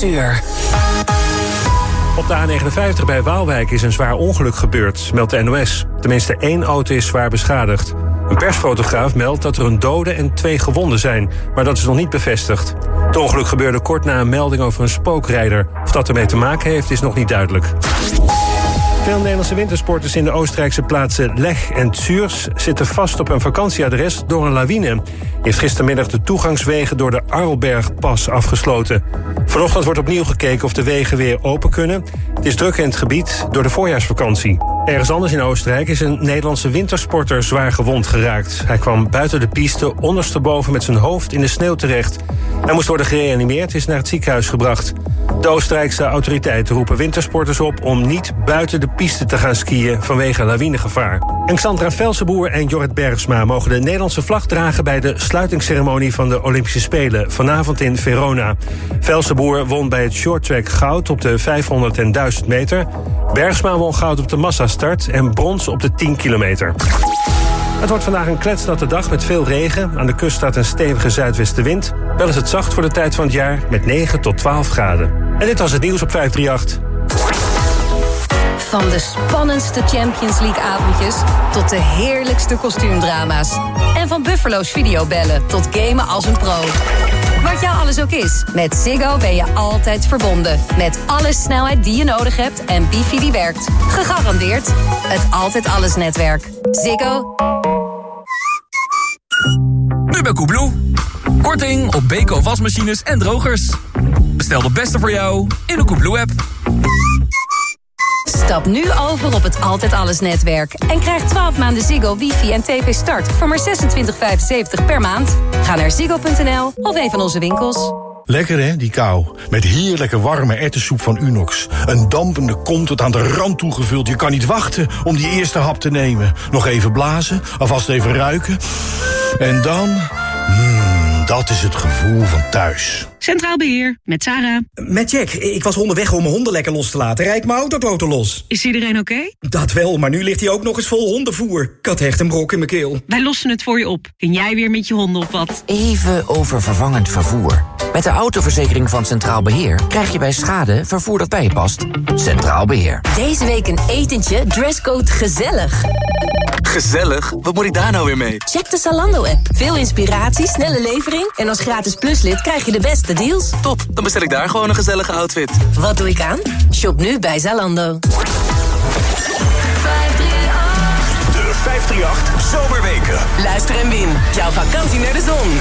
6 uur. Op de A59 bij Waalwijk is een zwaar ongeluk gebeurd, meldt de NOS. Tenminste één auto is zwaar beschadigd. Een persfotograaf meldt dat er een dode en twee gewonden zijn, maar dat is nog niet bevestigd. Het ongeluk gebeurde kort na een melding over een spookrijder. Of dat ermee te maken heeft, is nog niet duidelijk. Veel Nederlandse wintersporters in de Oostenrijkse plaatsen Leg en Zürs zitten vast op een vakantieadres door een lawine. Heeft gistermiddag de toegangswegen door de Arlbergpas afgesloten. Vanochtend wordt opnieuw gekeken of de wegen weer open kunnen. Het is druk in het gebied door de voorjaarsvakantie. Ergens anders in Oostenrijk is een Nederlandse wintersporter zwaar gewond geraakt. Hij kwam buiten de piste ondersteboven met zijn hoofd in de sneeuw terecht. Hij moest worden gereanimeerd, is naar het ziekenhuis gebracht. De Oostenrijkse autoriteiten roepen wintersporters op om niet buiten de piste te gaan skiën vanwege lawinegevaar. En Xandra Velsenboer en Jorrit Bergsma mogen de Nederlandse vlag dragen bij de sluitingsceremonie van de Olympische Spelen vanavond in Verona. Velsenboer won bij het shorttrack goud op de 500 en 1000 meter. Bergsma won goud op de massastart en brons op de 10 kilometer. Het wordt vandaag een kletsnatte dag met veel regen. Aan de kust staat een stevige zuidwestenwind. Wel is het zacht voor de tijd van het jaar met 9 tot 12 graden. En dit was het nieuws op 538. Van de spannendste Champions League avondjes tot de heerlijkste kostuumdrama's. En van Buffalo's videobellen tot gamen als een pro. Wat jou alles ook is, met Ziggo ben je altijd verbonden. Met alle snelheid die je nodig hebt en wifi die werkt. Gegarandeerd het Altijd Alles netwerk. Ziggo. Nu bij Koebloe. Korting op Beko wasmachines en drogers. Bestel de beste voor jou in de Koebloe-app. Stap nu over op het Altijd Alles netwerk. En krijg 12 maanden Ziggo, wifi en tv start voor maar 26,75 per maand. Ga naar ziggo.nl of een van onze winkels. Lekker hè, die kou. Met heerlijke warme ertessoep van Unox. Een dampende kom tot aan de rand toegevuld. Je kan niet wachten om die eerste hap te nemen. Nog even blazen, alvast even ruiken. En dan... Dat is het gevoel van thuis. Centraal Beheer, met Sarah. Met Jack. Ik was onderweg om mijn honden lekker los te laten. Rijd mijn autoboten los. Is iedereen oké? Dat wel, maar nu ligt hij ook nog eens vol hondenvoer. Ik had echt een brok in mijn keel. Wij lossen het voor je op. Kun jij weer met je honden op wat? Even over vervangend vervoer. Met de autoverzekering van Centraal Beheer krijg je bij schade vervoer dat bij je past. Centraal Beheer. Deze week een etentje, dresscode gezellig. Gezellig? Wat moet ik daar nou weer mee? Check de Zalando-app. Veel inspiratie, snelle levering... en als gratis pluslid krijg je de beste deals. Top, dan bestel ik daar gewoon een gezellige outfit. Wat doe ik aan? Shop nu bij Zalando. De 538 Zomerweken. Luister en win. Jouw vakantie naar de zon.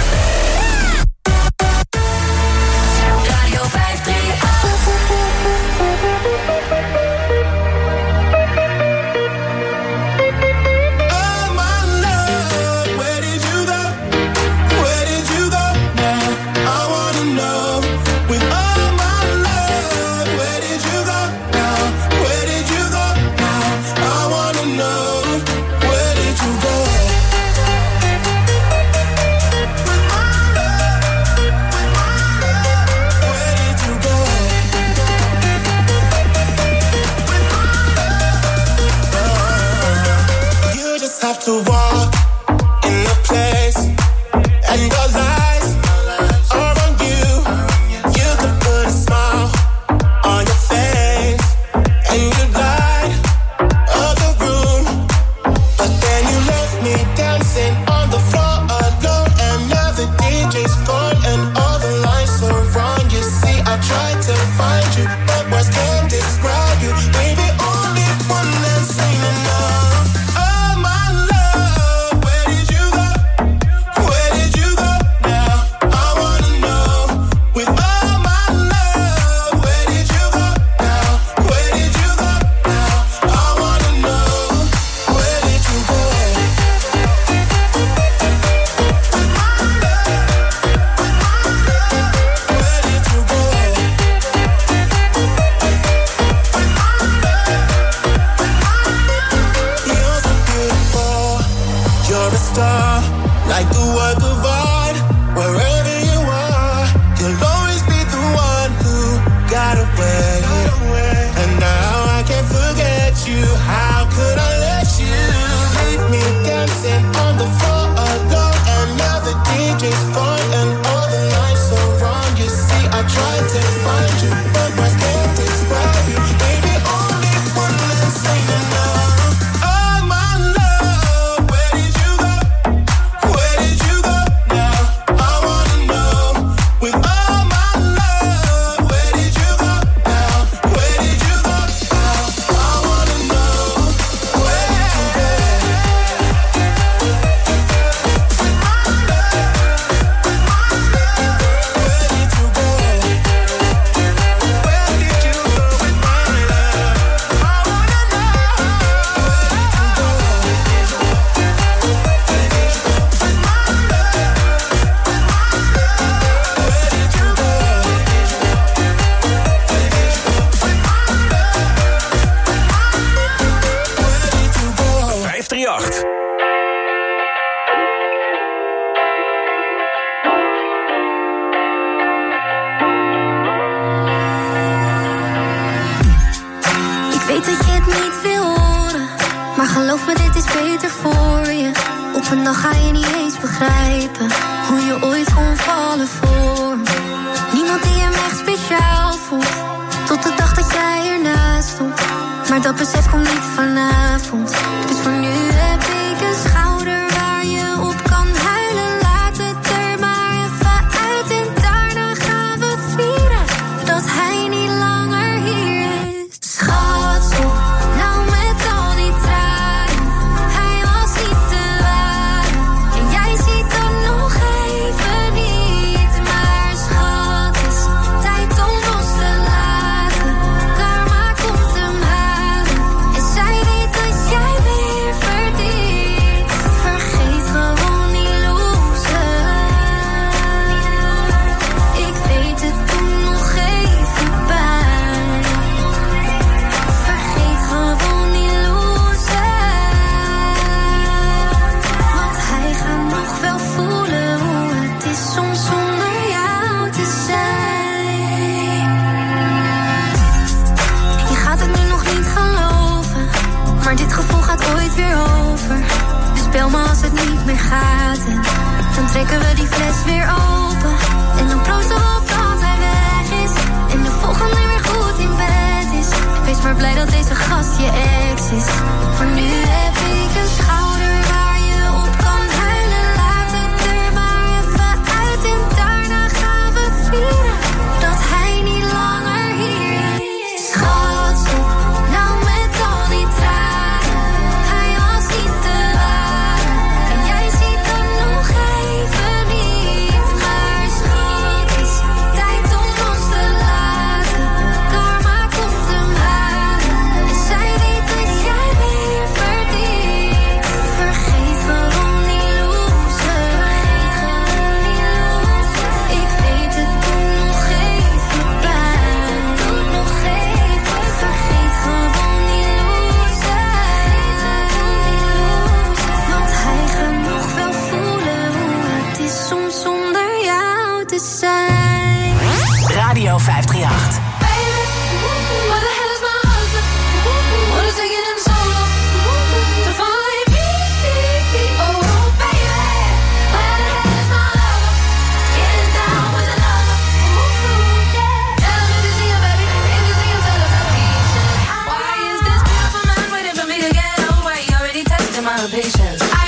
Patience.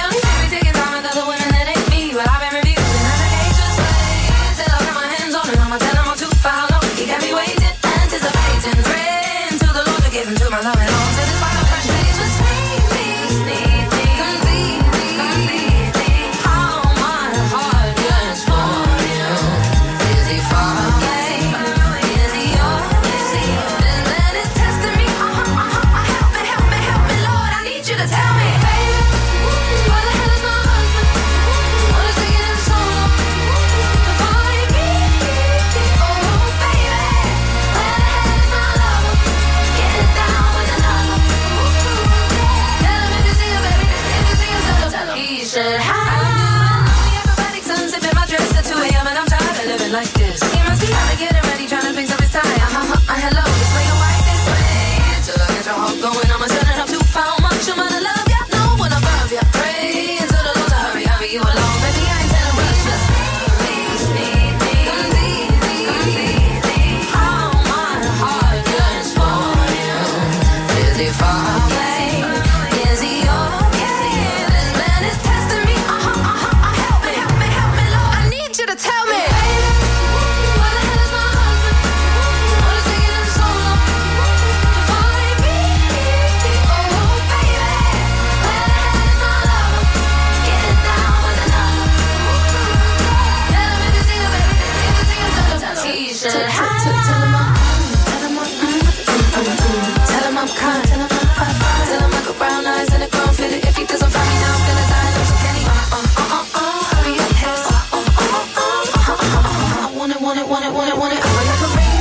want it, want it, want it, want it. I want like a rainbow.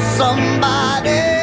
Somebody.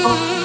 Oh.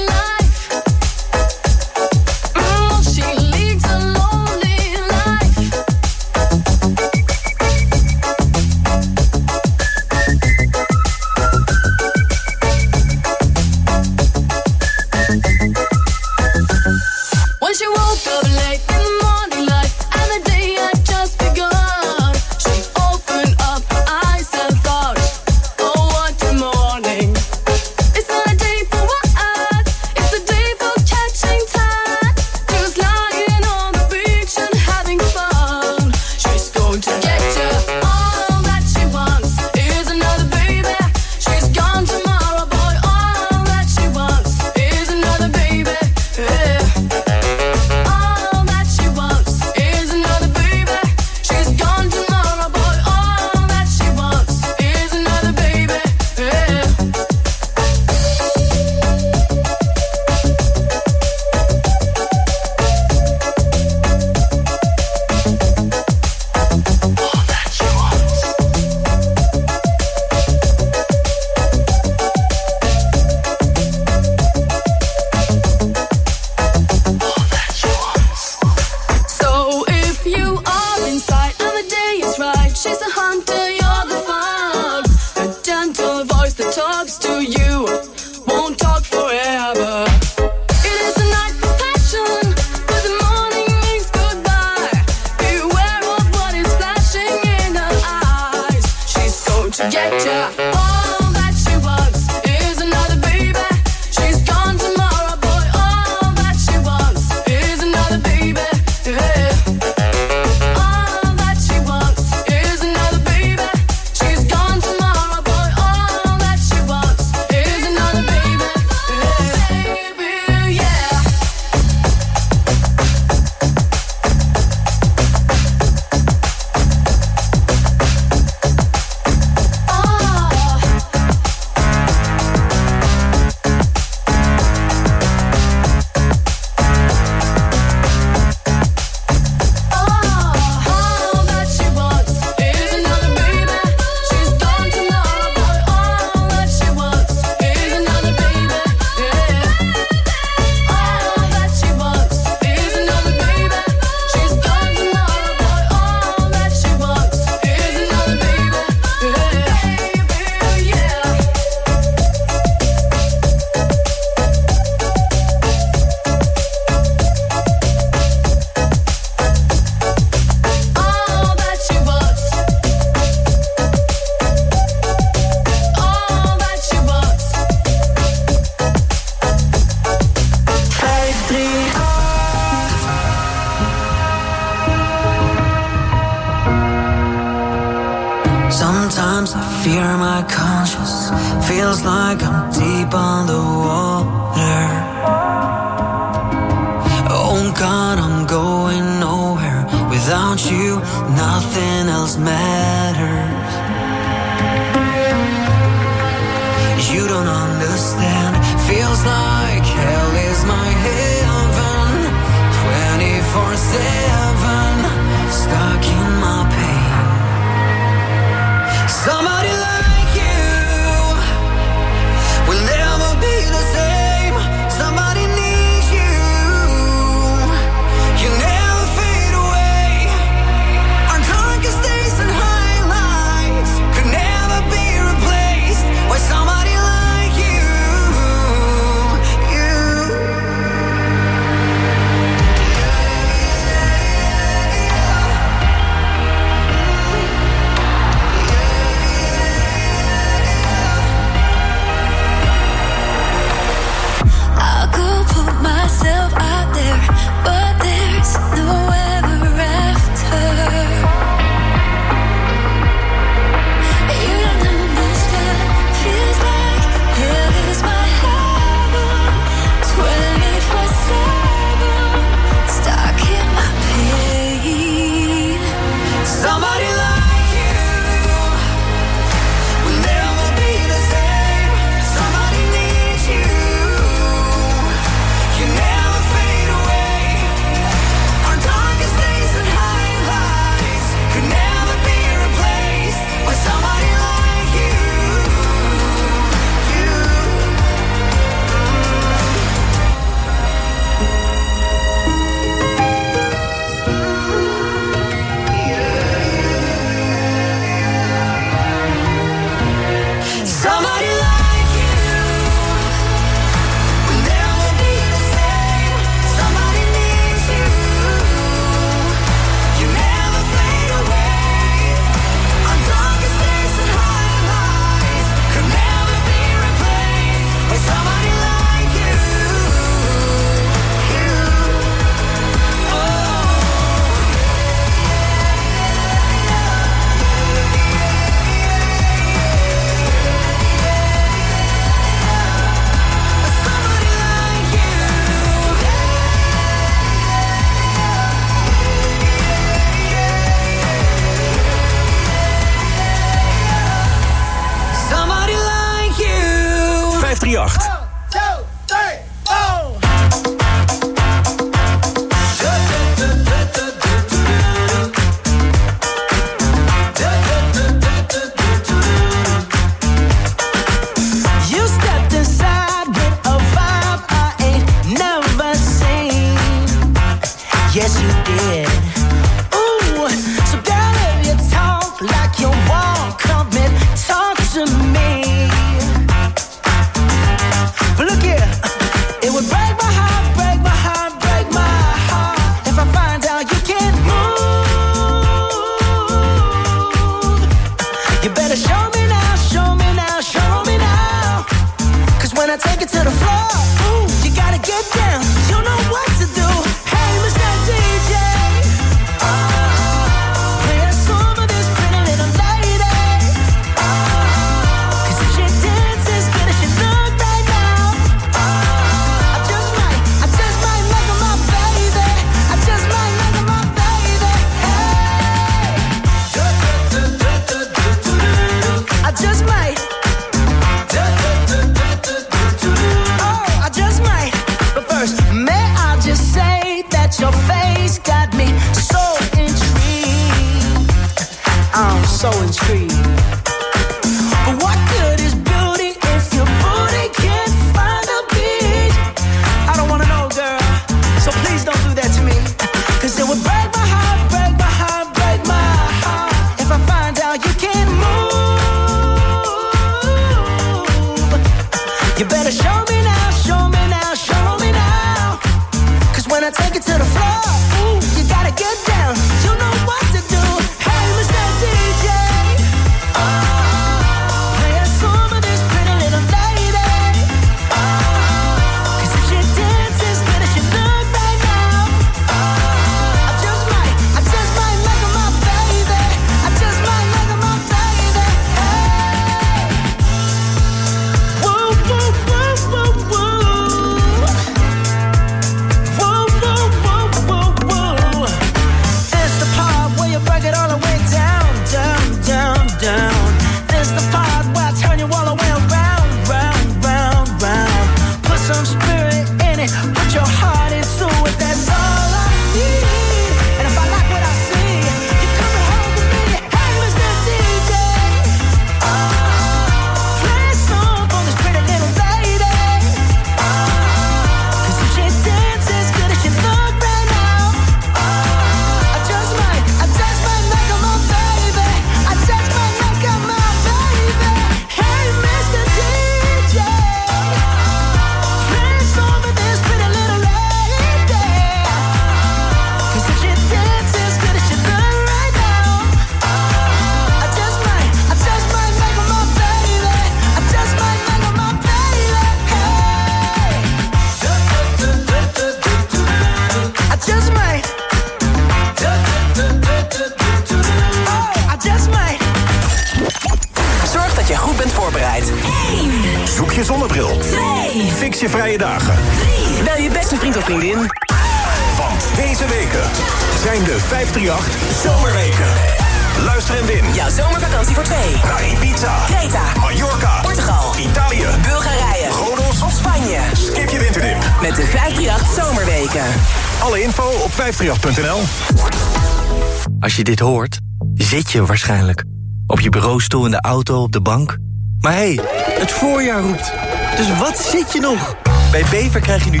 Op je bureaustoel, in de auto, op de bank. Maar hé, hey, het voorjaar roept. Dus wat zit je nog? Bij Bever krijg je nu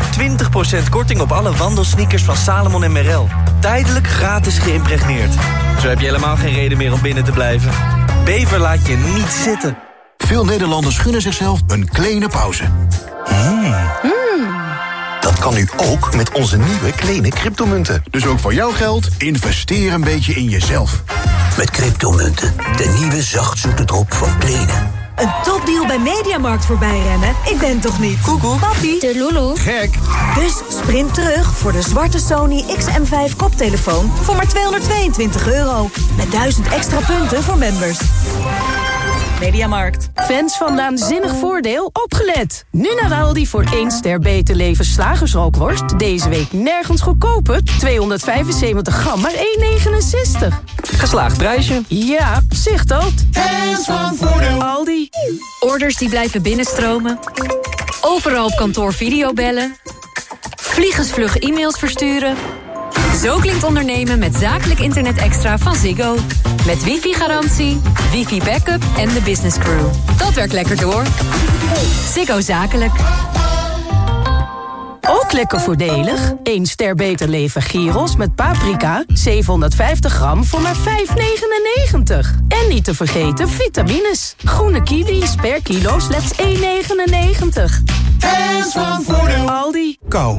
20% korting op alle wandelsneakers van Salomon en Merrell. Tijdelijk gratis geïmpregneerd. Zo heb je helemaal geen reden meer om binnen te blijven. Bever laat je niet zitten. Veel Nederlanders gunnen zichzelf een kleine pauze. Hmm. Hmm. Dat kan nu ook met onze nieuwe kleine cryptomunten. Dus ook voor jouw geld, investeer een beetje in jezelf met cryptomunten. De nieuwe zachtzoete drop van Plenen. Een topdeal bij Mediamarkt voorbijrennen? Ik ben toch niet? Koekoek. Papi. De Lulu. Gek. Dus sprint terug voor de zwarte Sony XM5 koptelefoon voor maar 222 euro. Met 1000 extra punten voor members. Mediamarkt. Fans van Waanzinnig Voordeel, opgelet! Nu naar Aldi voor 1 ster beter leven slagersrookworst. Deze week nergens goedkoper. 275 gram, maar 1,69. Geslaagd prijsje. Ja, zicht dat. Fans van Voordeel. Aldi. Orders die blijven binnenstromen. Overal op kantoor videobellen. Vliegensvlug e-mails versturen. Zo klinkt ondernemen met zakelijk internet extra van Ziggo. Met wifi-garantie, wifi-backup en de business crew. Dat werkt lekker door. Ziggo Zakelijk. Ook lekker voordelig. 1 ster beter leven gyros met paprika. 750 gram voor maar 5,99. En niet te vergeten vitamines. Groene kiwis per kilo slechts 1,99. Hands van voordeel. Aldi. Kou.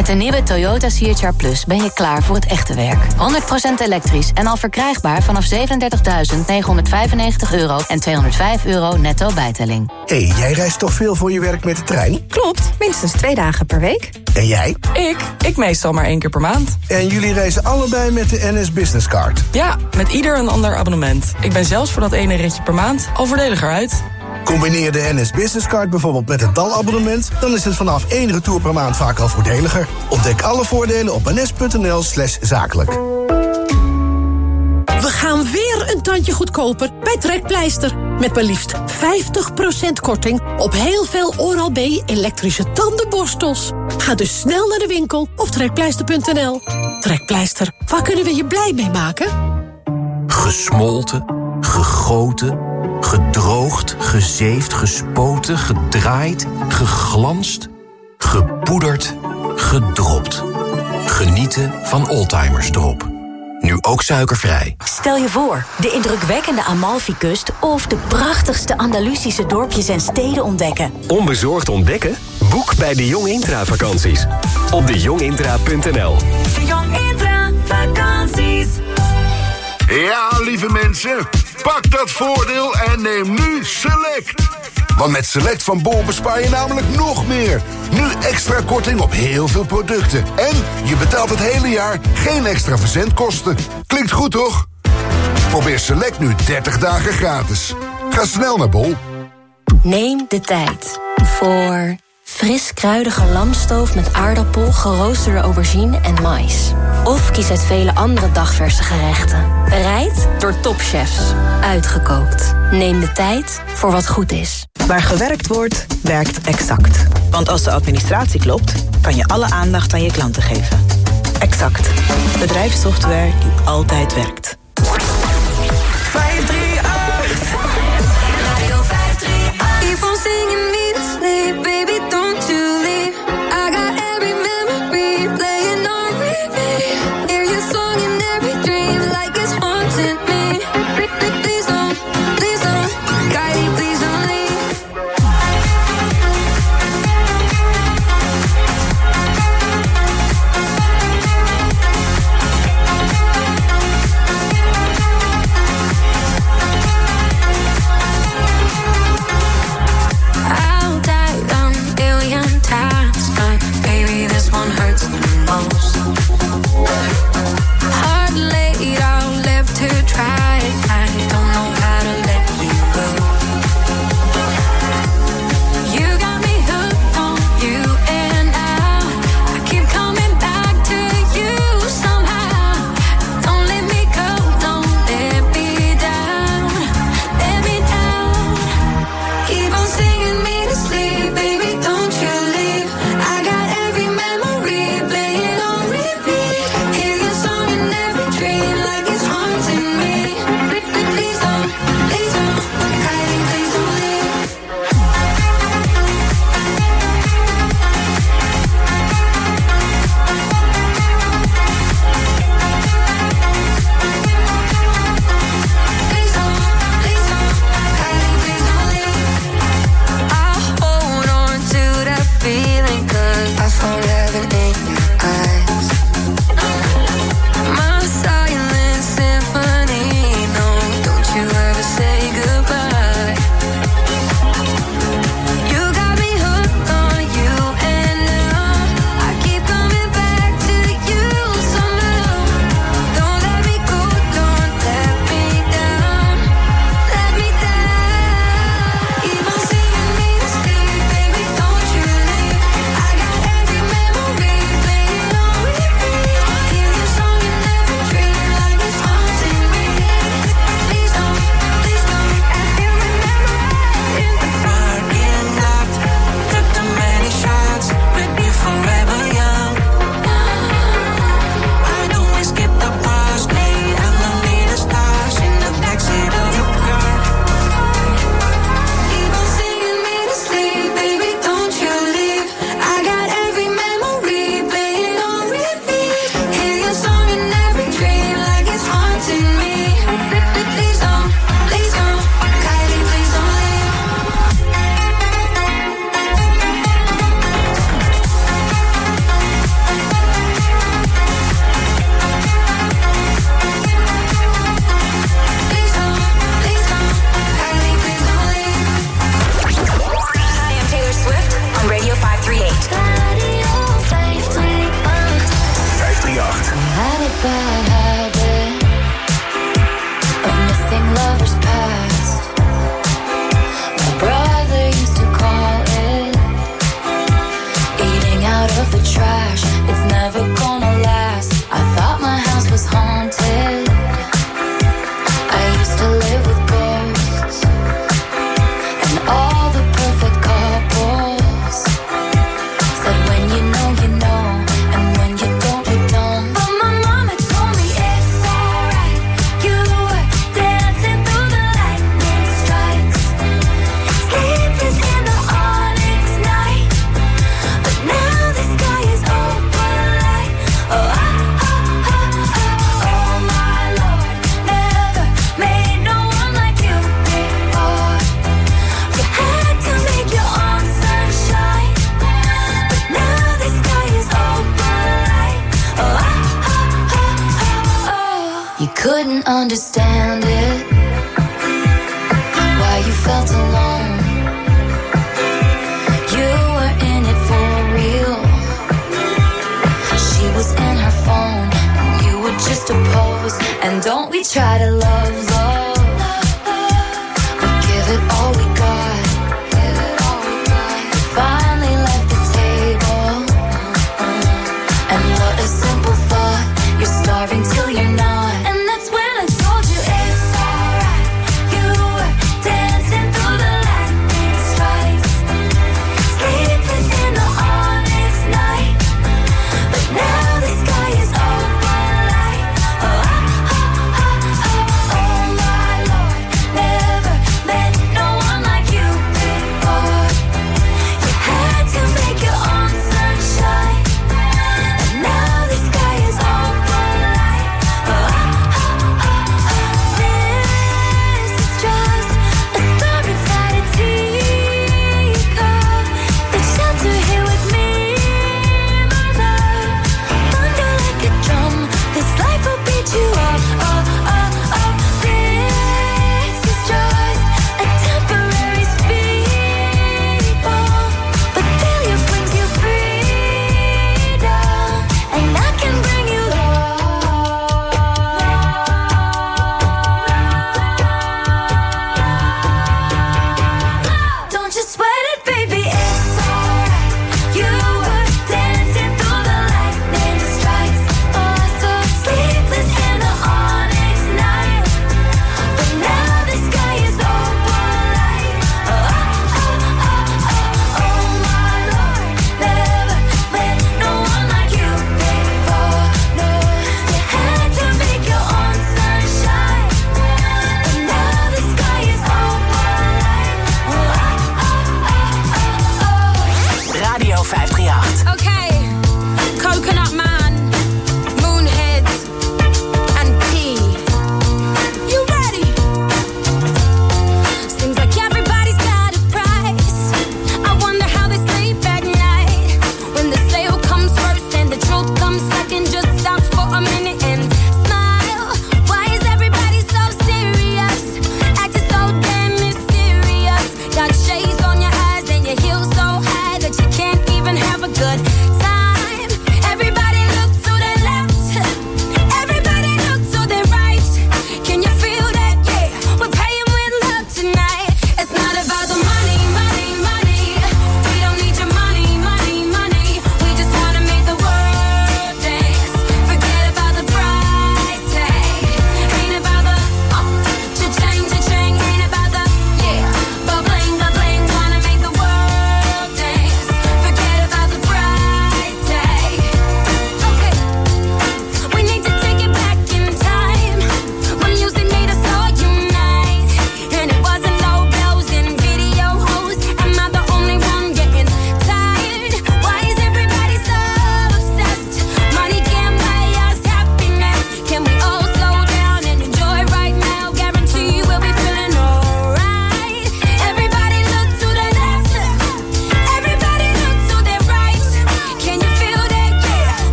Met de nieuwe Toyota CHR Plus ben je klaar voor het echte werk. 100% elektrisch en al verkrijgbaar vanaf 37.995 euro en 205 euro netto bijtelling. Hé, hey, jij reist toch veel voor je werk met de trein? Klopt, minstens twee dagen per week. En jij? Ik? Ik meestal maar één keer per maand. En jullie reizen allebei met de NS Business Card? Ja, met ieder een ander abonnement. Ik ben zelfs voor dat ene ritje per maand al voordeliger uit. Combineer de NS Business Card bijvoorbeeld met het DAL-abonnement... dan is het vanaf één retour per maand vaak al voordeliger. Ontdek alle voordelen op ns.nl slash zakelijk. We gaan weer een tandje goedkoper bij Trekpleister. Met maar liefst 50% korting op heel veel Oral-B elektrische tandenborstels. Ga dus snel naar de winkel of trekpleister.nl. Trekpleister, waar kunnen we je blij mee maken? Gesmolten, gegoten, gedroogd, gezeefd, gespoten, gedraaid, geglanst, gepoederd, gedropt. Genieten van Oldtimers Drop. Nu ook suikervrij. Stel je voor, de indrukwekkende Amalfi-kust... of de prachtigste Andalusische dorpjes en steden ontdekken. Onbezorgd ontdekken? Boek bij de Jong Intra vakanties. Op dejongintra.nl De Jong Intra vakanties. Ja, lieve mensen, pak dat voordeel en neem nu Select. Want met Select van Bol bespaar je namelijk nog meer. Nu extra korting op heel veel producten. En je betaalt het hele jaar geen extra verzendkosten. Klinkt goed, toch? Probeer Select nu 30 dagen gratis. Ga snel naar Bol. Neem de tijd voor fris kruidige lamstoof met aardappel, geroosterde aubergine en mais. Of kies uit vele andere dagverse gerechten. Bereid door topchefs. Uitgekookt. Neem de tijd voor wat goed is. Waar gewerkt wordt, werkt Exact. Want als de administratie klopt, kan je alle aandacht aan je klanten geven. Exact. Bedrijfssoftware die altijd werkt. 538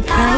the price.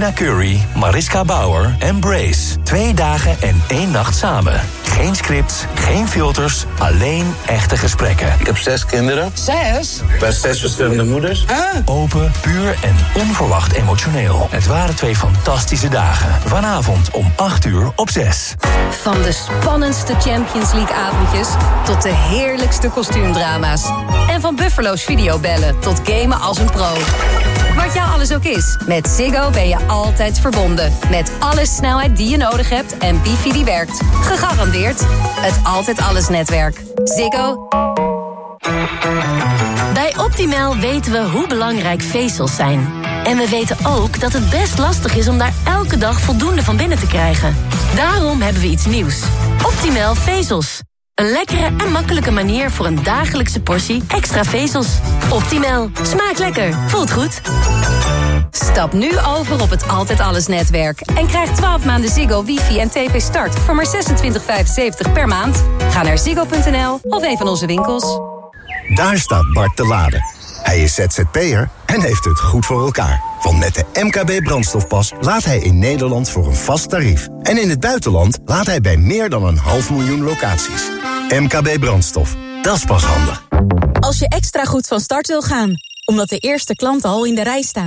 Christina Curry, Mariska Bauer en Brace. Twee dagen en één nacht samen. Geen scripts, geen filters, alleen echte gesprekken. Ik heb zes kinderen. Zes? Bij zes verschillende moeders. Open, puur en onverwacht emotioneel. Het waren twee fantastische dagen. Vanavond om 8 uur op 6. Van de spannendste Champions League avondjes tot de heerlijkste kostuumdrama's. En van Buffalo's videobellen tot gamen als een pro. Wat jou alles ook is, met Ziggo ben je altijd verbonden. Met alle snelheid die je nodig hebt en wifi die werkt. Gegarandeerd het Altijd Alles netwerk. Ziggo. Bij Optimal weten we hoe belangrijk vezels zijn. En we weten ook dat het best lastig is om daar elke dag voldoende van binnen te krijgen. Daarom hebben we iets nieuws. Optimal vezels. Een lekkere en makkelijke manier voor een dagelijkse portie extra vezels. Optimal. Smaakt lekker. Voelt goed. Stap nu over op het Altijd Alles netwerk. En krijg 12 maanden Ziggo, wifi en tv start voor maar 26,75 per maand. Ga naar ziggo.nl of een van onze winkels. Daar staat Bart te laden. Hij is ZZP'er en heeft het goed voor elkaar. Want met de MKB brandstofpas laat hij in Nederland voor een vast tarief. En in het buitenland laat hij bij meer dan een half miljoen locaties. MKB brandstof, dat is pas handig. Als je extra goed van start wil gaan, omdat de eerste klanten al in de rij staan.